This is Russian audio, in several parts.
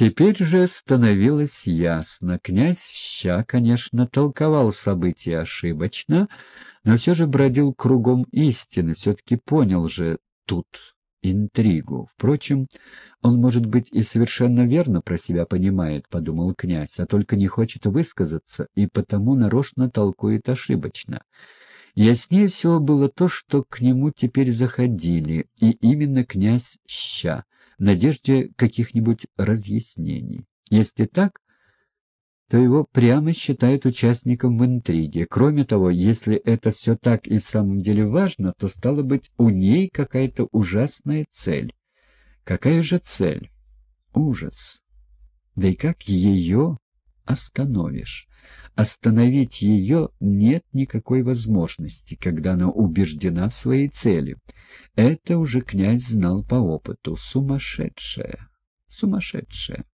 Теперь же становилось ясно. Князь Ща, конечно, толковал события ошибочно, но все же бродил кругом истины, все-таки понял же тут интригу. Впрочем, он, может быть, и совершенно верно про себя понимает, — подумал князь, — а только не хочет высказаться и потому нарочно толкует ошибочно. Яснее всего было то, что к нему теперь заходили, и именно князь Ща надежде каких-нибудь разъяснений. Если так, то его прямо считают участником в интриге. Кроме того, если это все так и в самом деле важно, то стало быть у ней какая-то ужасная цель. Какая же цель? Ужас. Да и как ее остановишь? Остановить ее нет никакой возможности, когда она убеждена в своей цели. Это уже князь знал по опыту. Сумасшедшая. Сумасшедшая.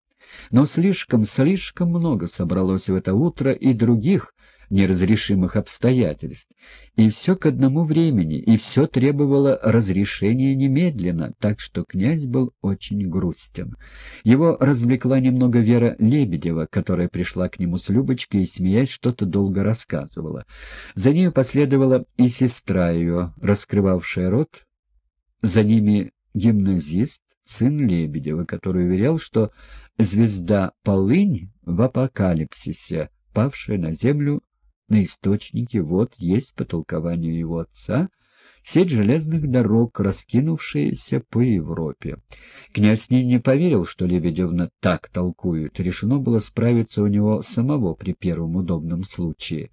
Но слишком-слишком много собралось в это утро и других неразрешимых обстоятельств, и все к одному времени, и все требовало разрешения немедленно, так что князь был очень грустен. Его развлекла немного Вера Лебедева, которая пришла к нему с Любочкой и, смеясь, что-то долго рассказывала. За нею последовала и сестра ее, раскрывавшая рот, за ними гимназист, сын Лебедева, который уверял, что звезда Полынь в апокалипсисе, павшая на землю на источнике, вот есть по толкованию его отца, сеть железных дорог, раскинувшаяся по Европе. Князь не, не поверил, что Лебедевна так толкует, решено было справиться у него самого при первом удобном случае.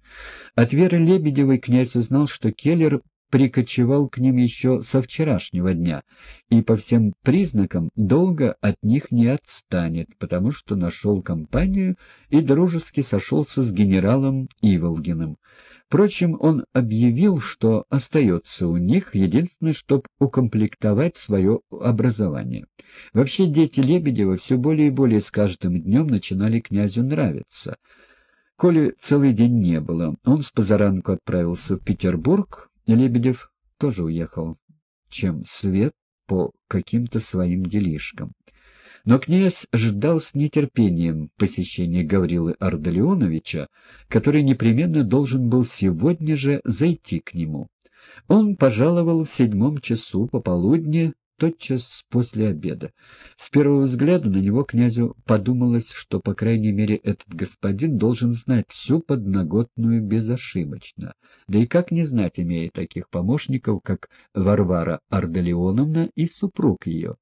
От Веры Лебедевой князь узнал, что Келлер прикочевал к ним еще со вчерашнего дня и по всем признакам долго от них не отстанет, потому что нашел компанию и дружески сошелся с генералом Иволгиным. Впрочем, он объявил, что остается у них, единственное, чтобы укомплектовать свое образование. Вообще дети Лебедева все более и более с каждым днем начинали князю нравиться. Коли целый день не было, он с позаранку отправился в Петербург, Лебедев тоже уехал, чем свет по каким-то своим делишкам. Но князь ждал с нетерпением посещения Гаврилы Ардалионовича, который непременно должен был сегодня же зайти к нему. Он пожаловал в седьмом часу пополудни тотчас после обеда. С первого взгляда на него князю подумалось, что, по крайней мере, этот господин должен знать всю подноготную безошибочно. Да и как не знать, имея таких помощников, как Варвара Ардалионовна и супруг ее.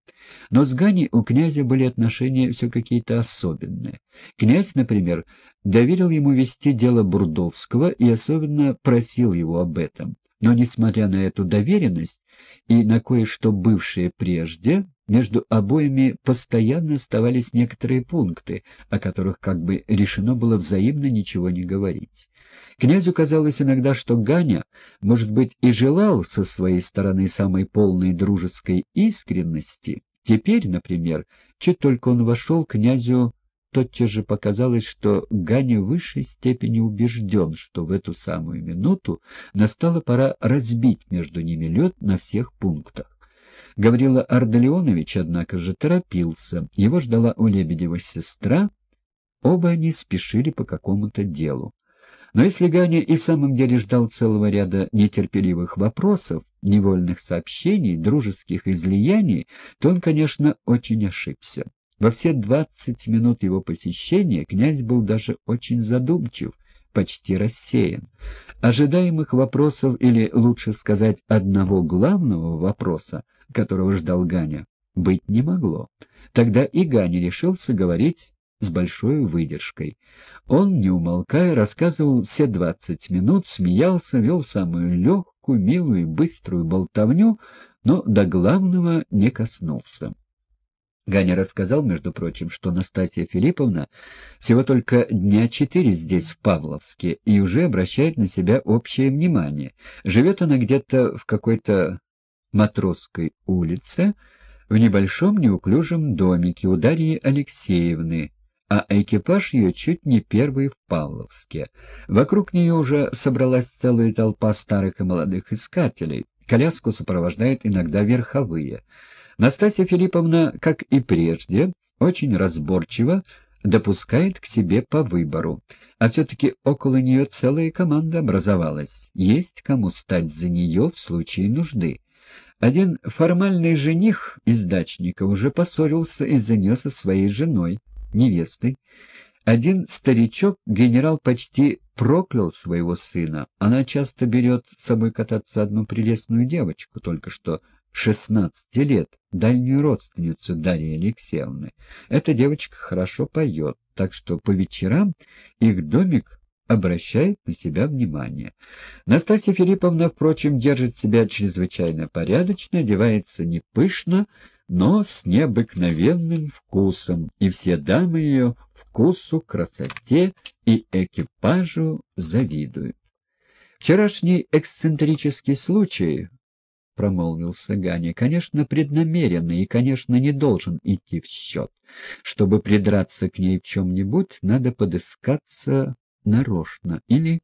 Но с Ганей у князя были отношения все какие-то особенные. Князь, например, доверил ему вести дело Бурдовского и особенно просил его об этом. Но, несмотря на эту доверенность, и на кое-что бывшее прежде, между обоими постоянно оставались некоторые пункты, о которых как бы решено было взаимно ничего не говорить. Князю казалось иногда, что Ганя, может быть, и желал со своей стороны самой полной дружеской искренности. Теперь, например, чуть только он вошел, князю тотчас же показалось, что Ганя в высшей степени убежден, что в эту самую минуту настала пора разбить между ними лед на всех пунктах. Гаврила Ардалионович, однако же, торопился. Его ждала у Лебедева сестра. Оба они спешили по какому-то делу. Но если Ганя и в самом деле ждал целого ряда нетерпеливых вопросов, невольных сообщений, дружеских излияний, то он, конечно, очень ошибся. Во все двадцать минут его посещения князь был даже очень задумчив, почти рассеян. Ожидаемых вопросов, или, лучше сказать, одного главного вопроса, которого ждал Ганя, быть не могло. Тогда и Ганя решился говорить с большой выдержкой. Он, не умолкая, рассказывал все двадцать минут, смеялся, вел самую легкую, милую и быструю болтовню, но до главного не коснулся. Ганя рассказал, между прочим, что Настасья Филипповна всего только дня четыре здесь, в Павловске, и уже обращает на себя общее внимание. Живет она где-то в какой-то Матросской улице, в небольшом неуклюжем домике у Дарьи Алексеевны, а экипаж ее чуть не первый в Павловске. Вокруг нее уже собралась целая толпа старых и молодых искателей. Коляску сопровождают иногда верховые — Настасья Филипповна, как и прежде, очень разборчиво допускает к себе по выбору. А все-таки около нее целая команда образовалась. Есть кому стать за нее в случае нужды. Один формальный жених из дачника уже поссорился из-за нее со своей женой, невестой. Один старичок, генерал, почти проклял своего сына. Она часто берет с собой кататься одну прелестную девочку, только что шестнадцати лет, дальнюю родственницу Дарьи Алексеевны. Эта девочка хорошо поет, так что по вечерам их домик обращает на себя внимание. Настасья Филипповна, впрочем, держит себя чрезвычайно порядочно, одевается не пышно, но с необыкновенным вкусом, и все дамы ее вкусу, красоте и экипажу завидуют. Вчерашний эксцентрический случай, — промолвился Ганя, — конечно, преднамеренный и, конечно, не должен идти в счет. Чтобы придраться к ней в чем-нибудь, надо подыскаться нарочно или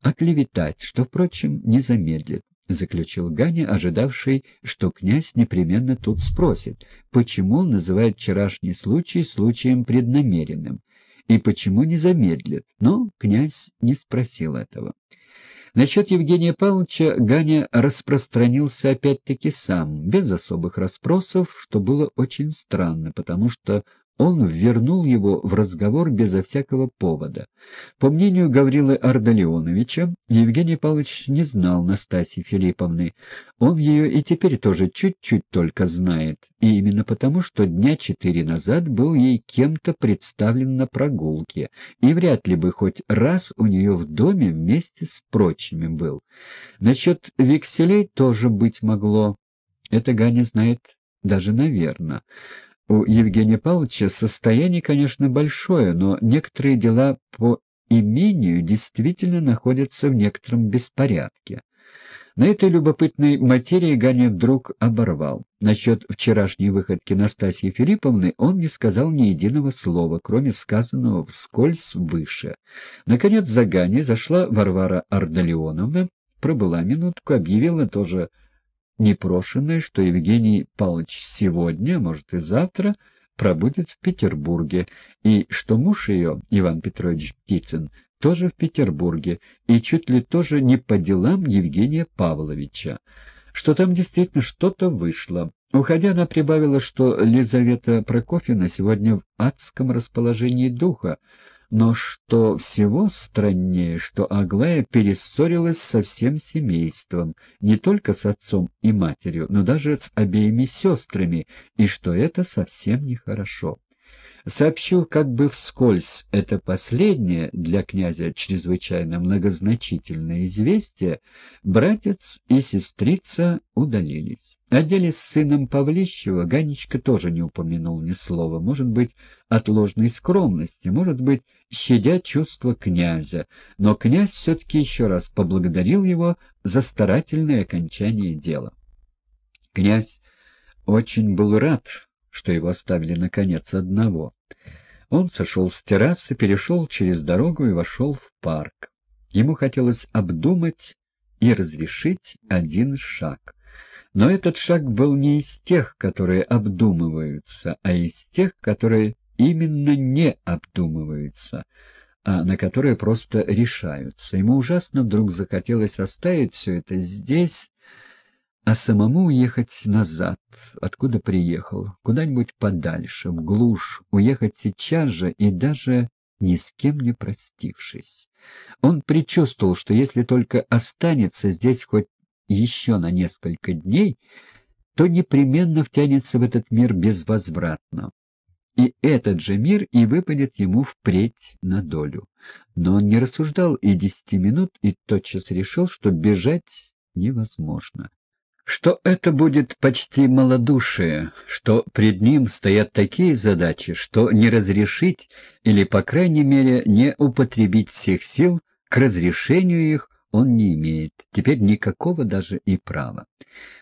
оклеветать, что, впрочем, не замедлит. — заключил Ганя, ожидавший, что князь непременно тут спросит, почему он называет вчерашний случай случаем преднамеренным, и почему не замедлит, но князь не спросил этого. Насчет Евгения Павловича Ганя распространился опять-таки сам, без особых расспросов, что было очень странно, потому что он ввернул его в разговор безо всякого повода. По мнению Гаврилы Ардалионовича, Евгений Павлович не знал Настасьи Филипповны. Он ее и теперь тоже чуть-чуть только знает, и именно потому, что дня четыре назад был ей кем-то представлен на прогулке, и вряд ли бы хоть раз у нее в доме вместе с прочими был. Насчет векселей тоже быть могло. Это Ганя знает даже наверное. У Евгения Павловича состояние, конечно, большое, но некоторые дела по имению действительно находятся в некотором беспорядке. На этой любопытной материи Ганя вдруг оборвал. Насчет вчерашней выходки Настасьи Филипповны он не сказал ни единого слова, кроме сказанного вскользь выше. Наконец за Ганей зашла Варвара Ардалионовна, пробыла минутку, объявила тоже непрошенное, что Евгений Павлович сегодня, а может и завтра, пробудет в Петербурге, и что муж ее, Иван Петрович Птицын, тоже в Петербурге, и чуть ли тоже не по делам Евгения Павловича, что там действительно что-то вышло. Уходя, она прибавила, что Лизавета Прокофьевна сегодня в адском расположении духа, но что всего страннее, что Аглая перессорилась со всем семейством, не только с отцом и матерью, но даже с обеими сестрами, и что это совсем нехорошо. Сообщил как бы вскользь это последнее для князя чрезвычайно многозначительное известие, братец и сестрица удалились. О с сыном Павлищева Ганечка тоже не упомянул ни слова, может быть, от ложной скромности, может быть, щадя чувства князя, но князь все-таки еще раз поблагодарил его за старательное окончание дела. Князь очень был рад, что его оставили, наконец, одного. Он сошел с террасы, перешел через дорогу и вошел в парк. Ему хотелось обдумать и разрешить один шаг. Но этот шаг был не из тех, которые обдумываются, а из тех, которые именно не обдумываются, а на которые просто решаются. Ему ужасно вдруг захотелось оставить все это здесь, а самому уехать назад, откуда приехал, куда-нибудь подальше, в глушь, уехать сейчас же и даже ни с кем не простившись. Он предчувствовал, что если только останется здесь хоть еще на несколько дней, то непременно втянется в этот мир безвозвратно. И этот же мир и выпадет ему впредь на долю. Но он не рассуждал и десяти минут, и тотчас решил, что бежать невозможно что это будет почти малодушие, что пред ним стоят такие задачи, что не разрешить или, по крайней мере, не употребить всех сил к разрешению их он не имеет, теперь никакого даже и права.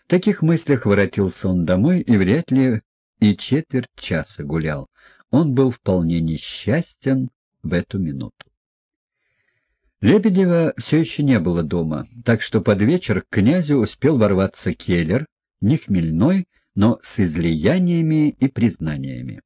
В таких мыслях воротился он домой и вряд ли и четверть часа гулял. Он был вполне несчастен в эту минуту. Лебедева все еще не было дома, так что под вечер к князю успел ворваться Келлер, не хмельной, но с излияниями и признаниями.